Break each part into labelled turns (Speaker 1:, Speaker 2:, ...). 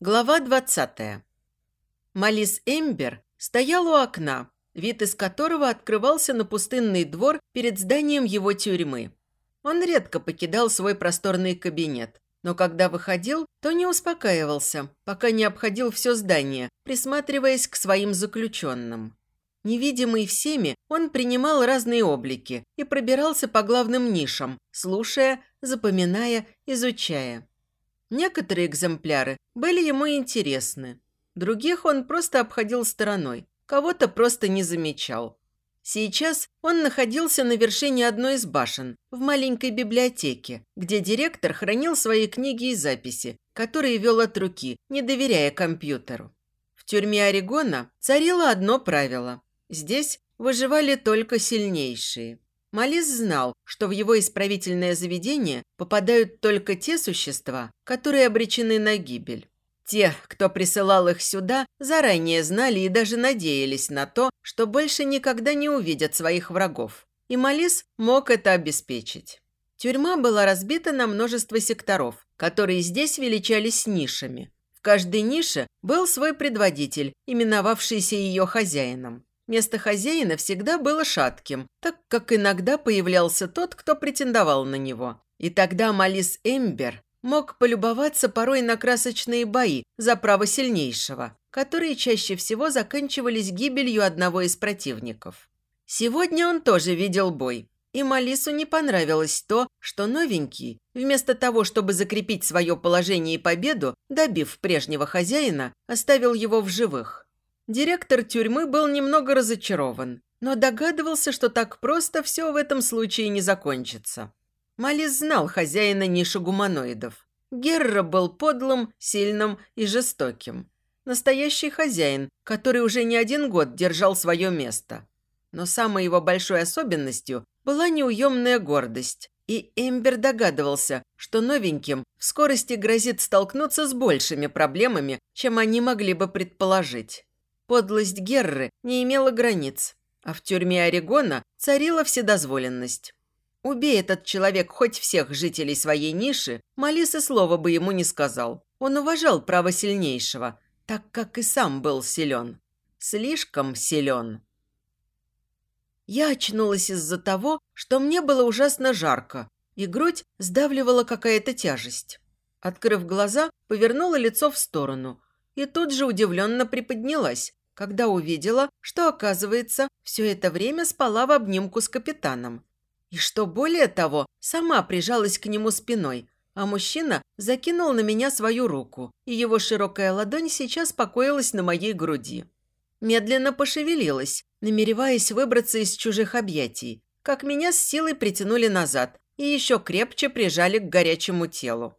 Speaker 1: Глава 20. Малис Эмбер стоял у окна, вид из которого открывался на пустынный двор перед зданием его тюрьмы. Он редко покидал свой просторный кабинет, но когда выходил, то не успокаивался, пока не обходил все здание, присматриваясь к своим заключенным. Невидимый всеми, он принимал разные облики и пробирался по главным нишам, слушая, запоминая, изучая. Некоторые экземпляры были ему интересны. Других он просто обходил стороной, кого-то просто не замечал. Сейчас он находился на вершине одной из башен, в маленькой библиотеке, где директор хранил свои книги и записи, которые вел от руки, не доверяя компьютеру. В тюрьме Орегона царило одно правило. Здесь выживали только сильнейшие. Малис знал, что в его исправительное заведение попадают только те существа, которые обречены на гибель. Те, кто присылал их сюда, заранее знали и даже надеялись на то, что больше никогда не увидят своих врагов. И Малис мог это обеспечить. Тюрьма была разбита на множество секторов, которые здесь величались нишами. В каждой нише был свой предводитель, именовавшийся ее хозяином. Место хозяина всегда было шатким, так как иногда появлялся тот, кто претендовал на него. И тогда Малис Эмбер мог полюбоваться порой на красочные бои за право сильнейшего, которые чаще всего заканчивались гибелью одного из противников. Сегодня он тоже видел бой, и Малису не понравилось то, что новенький, вместо того, чтобы закрепить свое положение и победу, добив прежнего хозяина, оставил его в живых. Директор тюрьмы был немного разочарован, но догадывался, что так просто все в этом случае не закончится. Малис знал хозяина ниши гуманоидов. Герра был подлым, сильным и жестоким. Настоящий хозяин, который уже не один год держал свое место. Но самой его большой особенностью была неуемная гордость. И Эмбер догадывался, что новеньким в скорости грозит столкнуться с большими проблемами, чем они могли бы предположить. Подлость Герры не имела границ, а в тюрьме Орегона царила вседозволенность. Убей этот человек хоть всех жителей своей ниши, Малис и слова бы ему не сказал. Он уважал право сильнейшего, так как и сам был силен. Слишком силен. Я очнулась из-за того, что мне было ужасно жарко, и грудь сдавливала какая-то тяжесть. Открыв глаза, повернула лицо в сторону и тут же удивленно приподнялась, когда увидела, что, оказывается, все это время спала в обнимку с капитаном. И что более того, сама прижалась к нему спиной, а мужчина закинул на меня свою руку, и его широкая ладонь сейчас покоилась на моей груди. Медленно пошевелилась, намереваясь выбраться из чужих объятий, как меня с силой притянули назад и еще крепче прижали к горячему телу.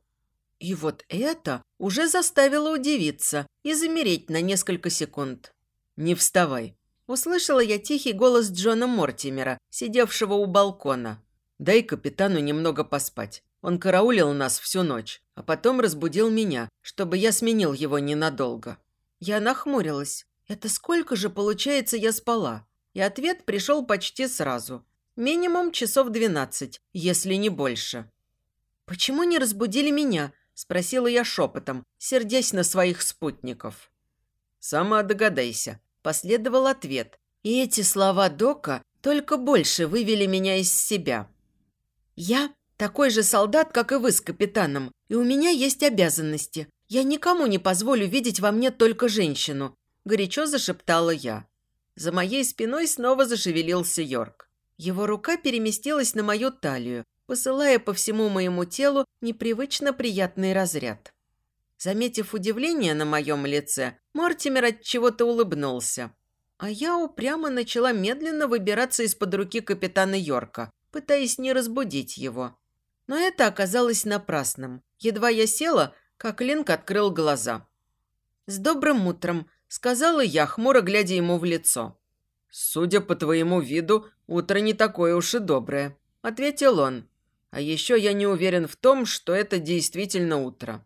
Speaker 1: И вот это уже заставило удивиться и замереть на несколько секунд. «Не вставай!» Услышала я тихий голос Джона Мортимера, сидевшего у балкона. «Дай капитану немного поспать. Он караулил нас всю ночь, а потом разбудил меня, чтобы я сменил его ненадолго». Я нахмурилась. «Это сколько же, получается, я спала?» И ответ пришел почти сразу. Минимум часов двенадцать, если не больше. «Почему не разбудили меня?» – спросила я шепотом, сердясь на своих спутников. «Сама догадайся», Последовал ответ. И эти слова Дока только больше вывели меня из себя. «Я такой же солдат, как и вы с капитаном, и у меня есть обязанности. Я никому не позволю видеть во мне только женщину», – горячо зашептала я. За моей спиной снова зашевелился Йорк. Его рука переместилась на мою талию, посылая по всему моему телу непривычно приятный разряд. Заметив удивление на моем лице, Мортимер от чего-то улыбнулся. А я упрямо начала медленно выбираться из-под руки капитана Йорка, пытаясь не разбудить его. Но это оказалось напрасным. Едва я села, как Линк открыл глаза. «С добрым утром», — сказала я, хмуро глядя ему в лицо. «Судя по твоему виду, утро не такое уж и доброе», — ответил он. «А еще я не уверен в том, что это действительно утро».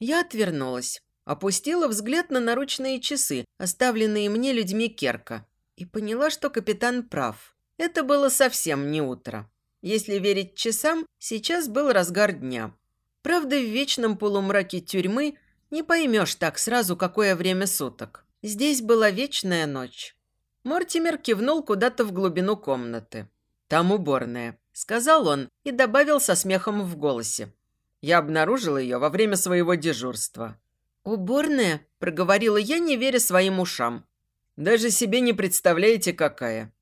Speaker 1: Я отвернулась, опустила взгляд на наручные часы, оставленные мне людьми Керка, и поняла, что капитан прав. Это было совсем не утро. Если верить часам, сейчас был разгар дня. Правда, в вечном полумраке тюрьмы Не поймешь так сразу, какое время суток. Здесь была вечная ночь. Мортимер кивнул куда-то в глубину комнаты. «Там уборная», – сказал он и добавил со смехом в голосе. «Я обнаружил ее во время своего дежурства». «Уборная?» – проговорила я, не веря своим ушам. «Даже себе не представляете, какая».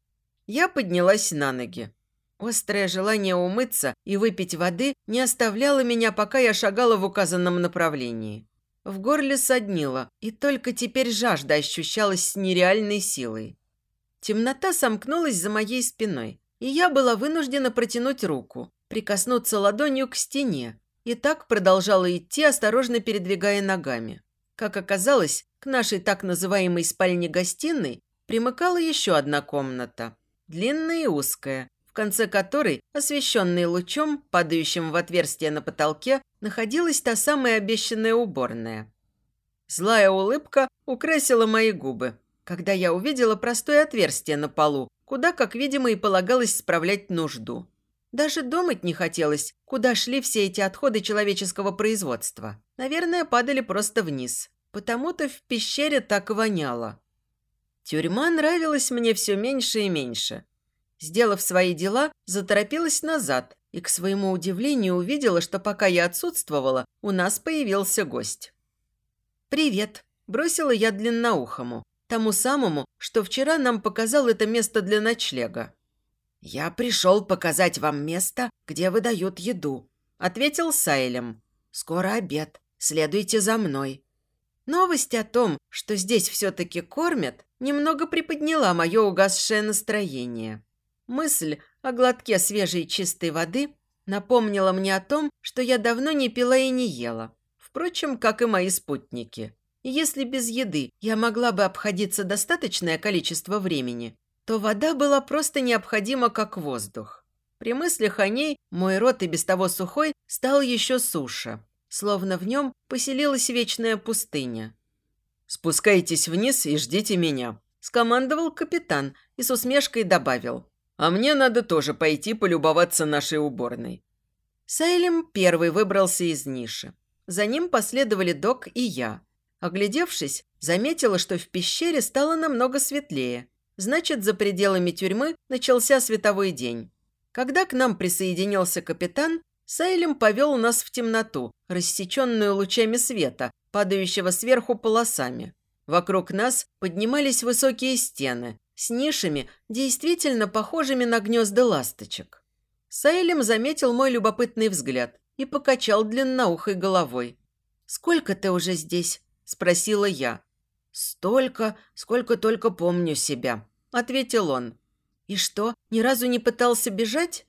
Speaker 1: Я поднялась на ноги. Острое желание умыться и выпить воды не оставляло меня, пока я шагала в указанном направлении. В горле соднило, и только теперь жажда ощущалась с нереальной силой. Темнота сомкнулась за моей спиной, и я была вынуждена протянуть руку, прикоснуться ладонью к стене, и так продолжала идти, осторожно передвигая ногами. Как оказалось, к нашей так называемой спальне-гостиной примыкала еще одна комната, длинная и узкая, в конце которой, освещенной лучом, падающим в отверстие на потолке, находилась та самая обещанная уборная. Злая улыбка украсила мои губы, когда я увидела простое отверстие на полу, куда, как видимо, и полагалось справлять нужду. Даже думать не хотелось, куда шли все эти отходы человеческого производства. Наверное, падали просто вниз. Потому-то в пещере так воняло. Тюрьма нравилась мне все меньше и меньше. Сделав свои дела, заторопилась назад и, к своему удивлению, увидела, что пока я отсутствовала, у нас появился гость. «Привет», – бросила я длинноухому, тому самому, что вчера нам показал это место для ночлега. «Я пришел показать вам место, где выдают еду», – ответил Сайлем. «Скоро обед. Следуйте за мной». Новость о том, что здесь все-таки кормят, немного приподняла мое угасшее настроение. Мысль о глотке свежей чистой воды напомнила мне о том, что я давно не пила и не ела. Впрочем, как и мои спутники. Если без еды я могла бы обходиться достаточное количество времени, то вода была просто необходима как воздух. При мыслях о ней мой рот и без того сухой стал еще суше, словно в нем поселилась вечная пустыня. «Спускайтесь вниз и ждите меня», – скомандовал капитан и с усмешкой добавил. А мне надо тоже пойти полюбоваться нашей уборной. Сейлем первый выбрался из ниши. За ним последовали Док и я. Оглядевшись, заметила, что в пещере стало намного светлее. Значит, за пределами тюрьмы начался световой день. Когда к нам присоединился капитан, Сейлем повел нас в темноту, рассеченную лучами света, падающего сверху полосами. Вокруг нас поднимались высокие стены, с нишами, действительно похожими на гнезда ласточек. Сайлем заметил мой любопытный взгляд и покачал длинноухой головой. «Сколько ты уже здесь?» – спросила я. «Столько, сколько только помню себя», – ответил он. «И что, ни разу не пытался бежать?»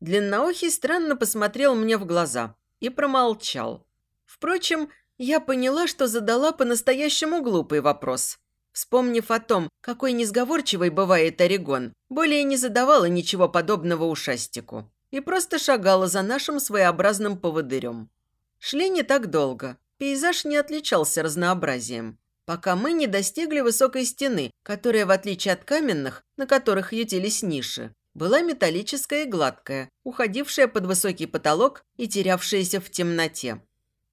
Speaker 1: Длинноухий странно посмотрел мне в глаза и промолчал. Впрочем, я поняла, что задала по-настоящему глупый вопрос. Вспомнив о том, какой несговорчивой бывает Орегон, более не задавала ничего подобного ушастику и просто шагала за нашим своеобразным поводырем. Шли не так долго, пейзаж не отличался разнообразием, пока мы не достигли высокой стены, которая, в отличие от каменных, на которых ютились ниши, была металлическая и гладкая, уходившая под высокий потолок и терявшаяся в темноте.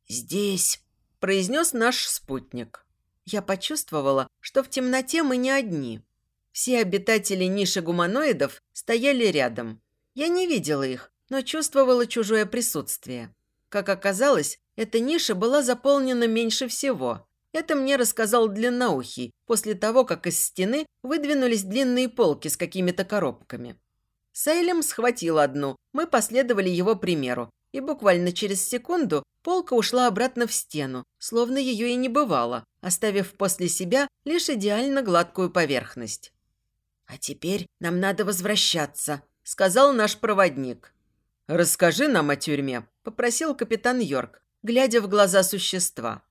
Speaker 1: «Здесь», – произнес наш спутник. Я почувствовала, что в темноте мы не одни. Все обитатели ниши гуманоидов стояли рядом. Я не видела их, но чувствовала чужое присутствие. Как оказалось, эта ниша была заполнена меньше всего. Это мне рассказал Длинноухий, после того, как из стены выдвинулись длинные полки с какими-то коробками. Сайлем схватил одну, мы последовали его примеру, и буквально через секунду полка ушла обратно в стену, словно ее и не бывало, оставив после себя лишь идеально гладкую поверхность. «А теперь нам надо возвращаться», – сказал наш проводник. «Расскажи нам о тюрьме», – попросил капитан Йорк, глядя в глаза существа.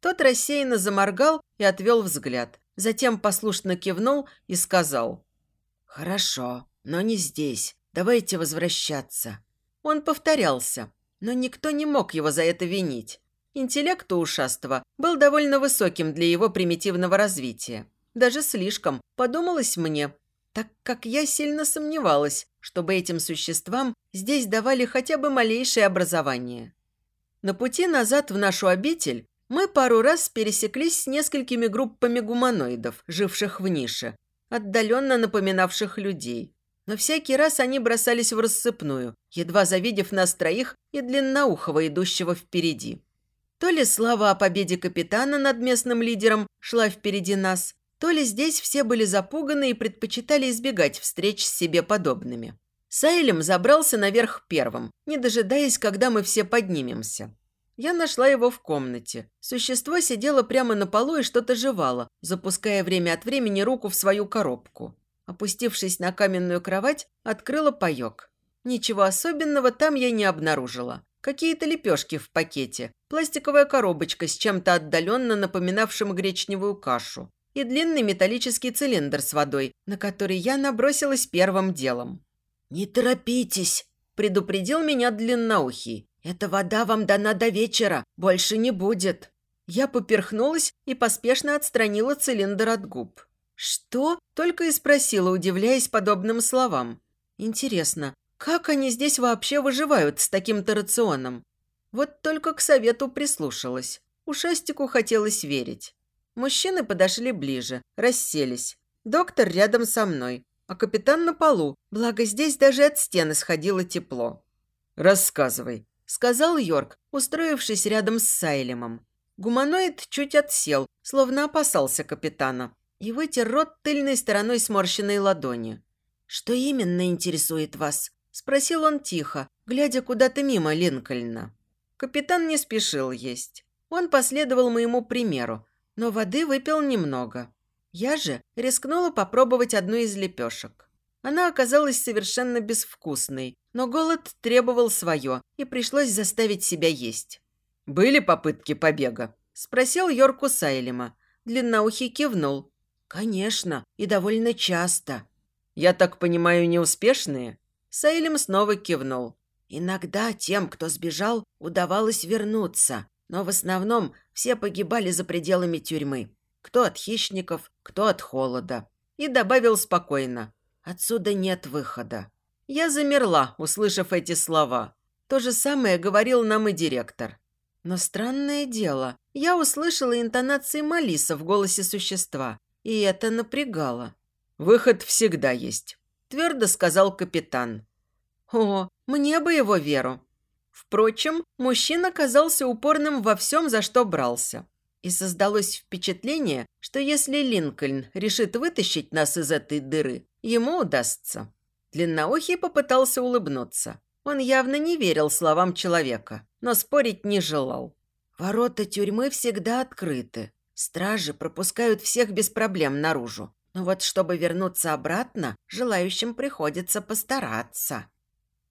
Speaker 1: Тот рассеянно заморгал и отвел взгляд, затем послушно кивнул и сказал. «Хорошо, но не здесь. Давайте возвращаться». Он повторялся, но никто не мог его за это винить. Интеллект у ушастого был довольно высоким для его примитивного развития. Даже слишком, подумалось мне, так как я сильно сомневалась, чтобы этим существам здесь давали хотя бы малейшее образование. На пути назад в нашу обитель Мы пару раз пересеклись с несколькими группами гуманоидов, живших в нише, отдаленно напоминавших людей. Но всякий раз они бросались в рассыпную, едва завидев нас троих и длинноухого, идущего впереди. То ли слава о победе капитана над местным лидером шла впереди нас, то ли здесь все были запуганы и предпочитали избегать встреч с себе подобными. Сайлем забрался наверх первым, не дожидаясь, когда мы все поднимемся. Я нашла его в комнате. Существо сидело прямо на полу и что-то жевало, запуская время от времени руку в свою коробку. Опустившись на каменную кровать, открыла паёк. Ничего особенного там я не обнаружила. Какие-то лепешки в пакете, пластиковая коробочка с чем-то отдаленно напоминавшим гречневую кашу и длинный металлический цилиндр с водой, на который я набросилась первым делом.
Speaker 2: «Не торопитесь», – предупредил меня длинноухий. «Эта вода вам дана до вечера, больше не будет».
Speaker 1: Я поперхнулась и поспешно отстранила цилиндр от губ. «Что?» – только и спросила, удивляясь подобным словам. «Интересно, как они здесь вообще выживают с таким-то рационом?» Вот только к совету прислушалась. Ушастику хотелось верить. Мужчины подошли ближе, расселись. Доктор рядом со мной, а капитан на полу, благо здесь даже от стены сходило тепло.
Speaker 3: «Рассказывай», –
Speaker 1: сказал Йорк, устроившись рядом с Сайлемом. Гуманоид чуть отсел, словно опасался капитана, и вытер рот тыльной стороной сморщенной ладони.
Speaker 2: «Что именно интересует вас?»
Speaker 1: – спросил он тихо, глядя куда-то мимо Линкольна. Капитан не спешил есть. Он последовал моему примеру, но воды выпил немного. Я же рискнула попробовать одну из лепешек. Она оказалась совершенно безвкусной, но голод требовал свое, и пришлось заставить себя есть.
Speaker 3: «Были попытки побега?»
Speaker 1: – спросил Йорку Сайлема. Длинноухий кивнул.
Speaker 2: «Конечно, и довольно часто».
Speaker 3: «Я так понимаю, неуспешные?»
Speaker 1: Сайлем снова кивнул.
Speaker 2: «Иногда тем, кто сбежал, удавалось вернуться, но в основном все погибали за пределами тюрьмы. Кто от хищников, кто от холода.
Speaker 1: И добавил спокойно.
Speaker 2: Отсюда нет выхода.
Speaker 1: Я замерла, услышав эти слова. То же самое говорил нам и директор. Но странное дело, я услышала интонации Малиса в голосе существа, и это напрягало.
Speaker 3: «Выход всегда есть», –
Speaker 1: твердо сказал капитан. «О, мне бы его веру». Впрочем, мужчина казался упорным во всем, за что брался. И создалось впечатление, что если Линкольн решит вытащить нас из этой дыры, ему удастся. Длинноухий попытался улыбнуться. Он явно не верил словам человека, но спорить не желал.
Speaker 2: «Ворота тюрьмы всегда открыты. Стражи пропускают всех без проблем наружу. Но вот чтобы вернуться обратно, желающим приходится постараться».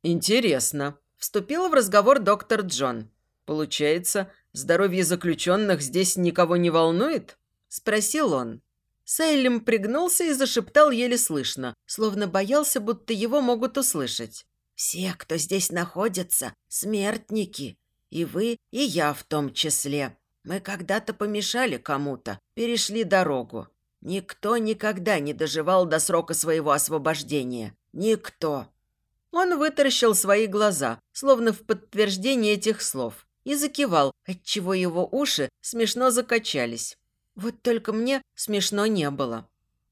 Speaker 3: «Интересно», – вступил в разговор доктор Джон. «Получается, Здоровье заключенных здесь никого не волнует?» – спросил он.
Speaker 1: Сайлем пригнулся и зашептал еле слышно, словно боялся, будто его могут услышать.
Speaker 2: «Все, кто здесь находится, смертники. И вы, и я в том числе. Мы когда-то помешали кому-то, перешли дорогу. Никто никогда не доживал до срока своего освобождения. Никто».
Speaker 1: Он вытаращил свои глаза, словно в подтверждение этих слов и закивал, отчего его уши смешно закачались. Вот только мне смешно не было.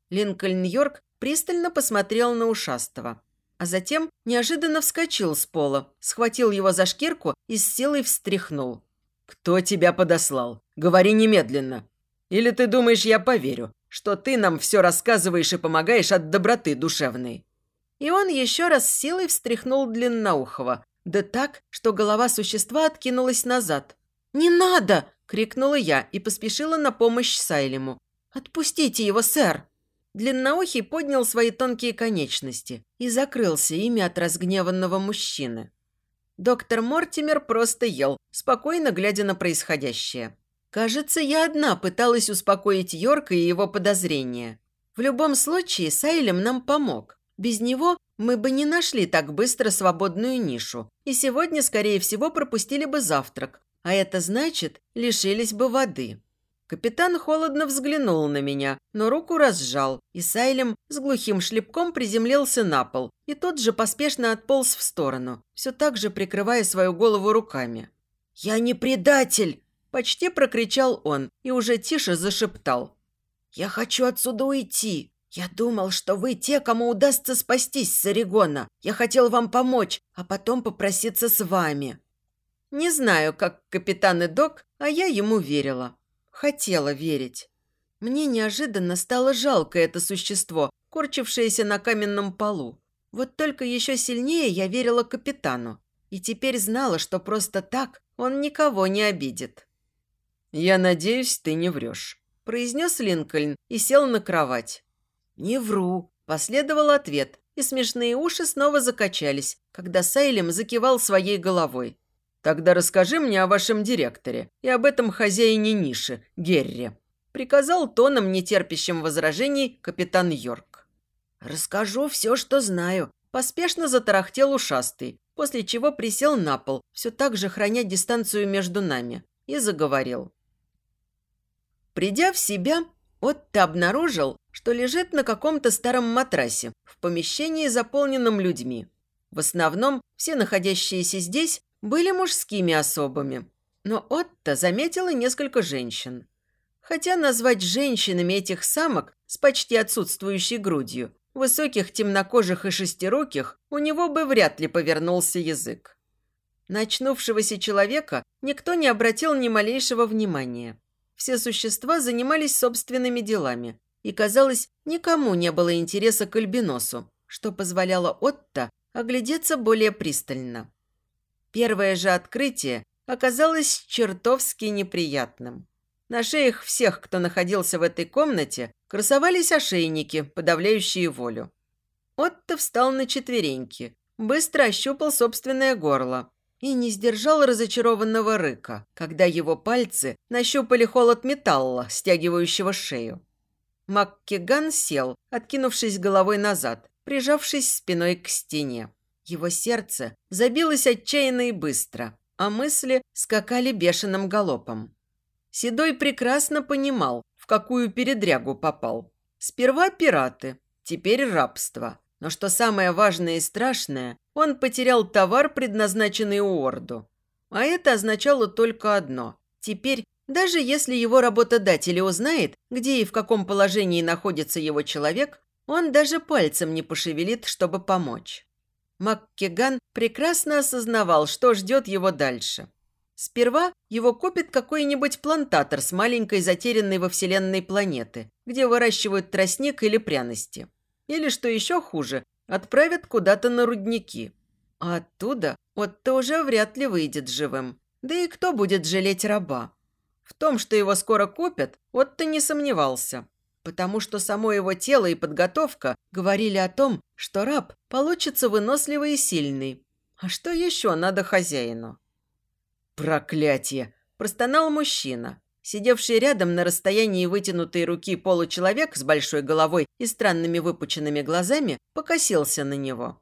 Speaker 1: Линкольн Йорк пристально посмотрел на ушастого, а затем неожиданно вскочил с пола, схватил его за шкирку и с силой встряхнул.
Speaker 3: «Кто тебя подослал? Говори немедленно. Или ты думаешь, я поверю, что ты нам все рассказываешь и помогаешь от доброты душевной?»
Speaker 1: И он еще раз силой встряхнул Длинноухова, да так, что голова существа откинулась назад. «Не надо!» – крикнула я и поспешила на помощь Сайлему. «Отпустите его, сэр!» Длинноухий поднял свои тонкие конечности и закрылся ими от разгневанного мужчины. Доктор Мортимер просто ел, спокойно глядя на происходящее. Кажется, я одна пыталась успокоить Йорка и его подозрения. В любом случае, Сайлем нам помог. Без него мы бы не нашли так быстро свободную нишу, и сегодня, скорее всего, пропустили бы завтрак, а это значит, лишились бы воды. Капитан холодно взглянул на меня, но руку разжал, и Сайлем с глухим шлепком приземлился на пол и тут же поспешно отполз в сторону, все так же прикрывая свою голову руками.
Speaker 2: «Я не предатель!»
Speaker 1: – Почти прокричал он и уже тише зашептал.
Speaker 2: «Я хочу отсюда уйти. Я думал, что вы те, кому удастся спастись с Орегона. Я хотел вам помочь, а потом попроситься с вами».
Speaker 1: Не знаю, как капитан и док, а я ему верила. Хотела верить. Мне неожиданно стало жалко это существо, корчившееся на каменном полу. Вот только еще сильнее я верила капитану. И теперь знала, что просто так он никого не обидит.
Speaker 3: «Я надеюсь, ты не врешь», – произнес Линкольн и сел на кровать.
Speaker 1: «Не вру», – последовал ответ, и смешные уши снова закачались, когда Сайлем закивал своей головой.
Speaker 3: «Тогда расскажи мне о вашем директоре и об этом хозяине ниши, Герри», – приказал тоном, нетерпящим возражений, капитан Йорк.
Speaker 2: «Расскажу все, что знаю», –
Speaker 1: поспешно затарахтел ушастый, после чего присел на пол, все так же храня дистанцию между нами, и заговорил. Придя в себя, Отто обнаружил, что лежит на каком-то старом матрасе в помещении, заполненном людьми. В основном все находящиеся здесь были мужскими особами, но Отто заметила несколько женщин. Хотя назвать женщинами этих самок с почти отсутствующей грудью, высоких, темнокожих и шестируких, у него бы вряд ли повернулся язык. Начнувшегося человека никто не обратил ни малейшего внимания. Все существа занимались собственными делами, и, казалось, никому не было интереса к альбиносу, что позволяло Отто оглядеться более пристально. Первое же открытие оказалось чертовски неприятным. На шеях всех, кто находился в этой комнате, красовались ошейники, подавляющие волю. Отто встал на четвереньки, быстро ощупал собственное горло, и не сдержал разочарованного рыка, когда его пальцы нащупали холод металла, стягивающего шею. Маккиган сел, откинувшись головой назад, прижавшись спиной к стене. Его сердце забилось отчаянно и быстро, а мысли скакали бешеным галопом. Седой прекрасно понимал, в какую передрягу попал. Сперва пираты, теперь рабство. Но что самое важное и страшное, он потерял товар, предназначенный Уорду. А это означало только одно. Теперь, даже если его работодатель узнает, где и в каком положении находится его человек, он даже пальцем не пошевелит, чтобы помочь. МакКиган прекрасно осознавал, что ждет его дальше. Сперва его купит какой-нибудь плантатор с маленькой затерянной во Вселенной планеты, где выращивают тростник или пряности. Или, что еще хуже, Отправят куда-то на рудники. А оттуда Отто уже вряд ли выйдет живым. Да и кто будет жалеть раба? В том, что его скоро купят, Отто не сомневался. Потому что само его тело и подготовка говорили о том, что раб получится выносливый и сильный. А что еще надо хозяину?
Speaker 3: «Проклятие!»
Speaker 1: – простонал мужчина. Сидевший рядом на расстоянии вытянутой руки получеловек с большой головой и странными выпученными глазами покосился на него.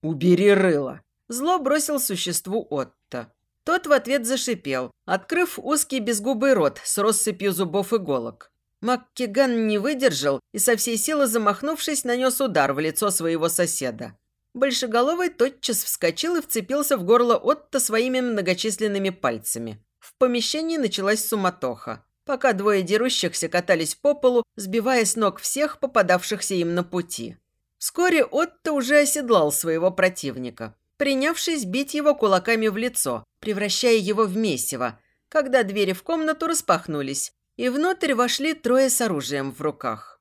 Speaker 3: «Убери рыло!»
Speaker 1: Зло бросил существу Отто. Тот в ответ зашипел, открыв узкий безгубый рот с россыпью зубов иголок. Маккиган не выдержал и со всей силы замахнувшись, нанес удар в лицо своего соседа. Большеголовый тотчас вскочил и вцепился в горло Отто своими многочисленными пальцами. В помещении началась суматоха, пока двое дерущихся катались по полу, сбивая с ног всех попадавшихся им на пути. Вскоре Отто уже оседлал своего противника, принявшись бить его кулаками в лицо, превращая его в месиво, когда двери в комнату распахнулись, и внутрь вошли трое с оружием в руках.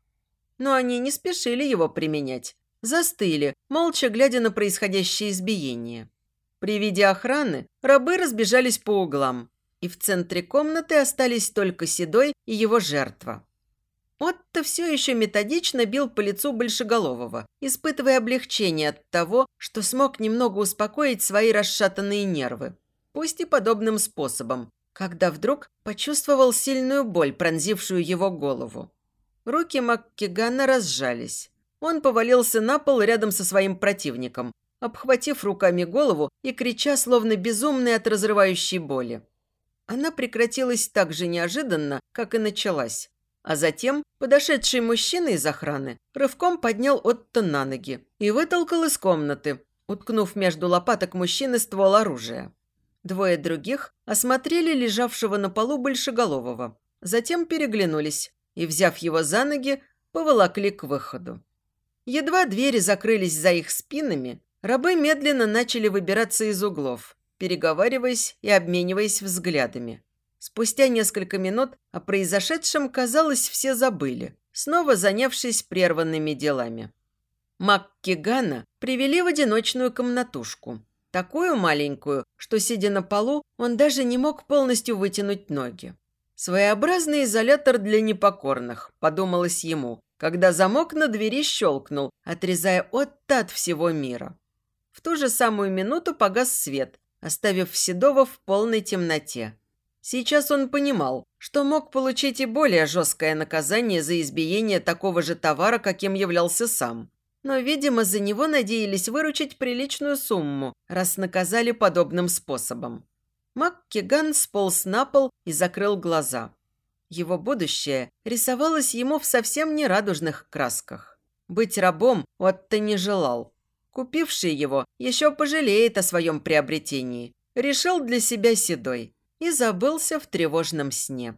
Speaker 1: Но они не спешили его применять, застыли, молча глядя на происходящее избиение. При виде охраны рабы разбежались по углам, и в центре комнаты остались только Седой и его жертва. Отто все еще методично бил по лицу Большеголового, испытывая облегчение от того, что смог немного успокоить свои расшатанные нервы, пусть и подобным способом, когда вдруг почувствовал сильную боль, пронзившую его голову. Руки Маккигана разжались. Он повалился на пол рядом со своим противником, обхватив руками голову и крича, словно безумный от разрывающей боли. Она прекратилась так же неожиданно, как и началась. А затем подошедший мужчина из охраны рывком поднял Отто на ноги и вытолкал из комнаты, уткнув между лопаток мужчины ствол оружия. Двое других осмотрели лежавшего на полу большеголового, затем переглянулись и, взяв его за ноги, поволокли к выходу. Едва двери закрылись за их спинами, рабы медленно начали выбираться из углов, переговариваясь и обмениваясь взглядами. Спустя несколько минут о произошедшем, казалось, все забыли, снова занявшись прерванными делами. Маккигана привели в одиночную комнатушку. Такую маленькую, что, сидя на полу, он даже не мог полностью вытянуть ноги. Своеобразный изолятор для непокорных, подумалось ему, когда замок на двери щелкнул, отрезая Отто от всего мира. В ту же самую минуту погас свет, оставив Седова в полной темноте. Сейчас он понимал, что мог получить и более жесткое наказание за избиение такого же товара, каким являлся сам. Но, видимо, за него надеялись выручить приличную сумму, раз наказали подобным способом. Маккиган сполз на пол и закрыл глаза. Его будущее рисовалось ему в совсем нерадужных красках. Быть рабом Отто не желал. Купивший его еще пожалеет о своем приобретении. Решил для себя седой – и забылся в тревожном сне.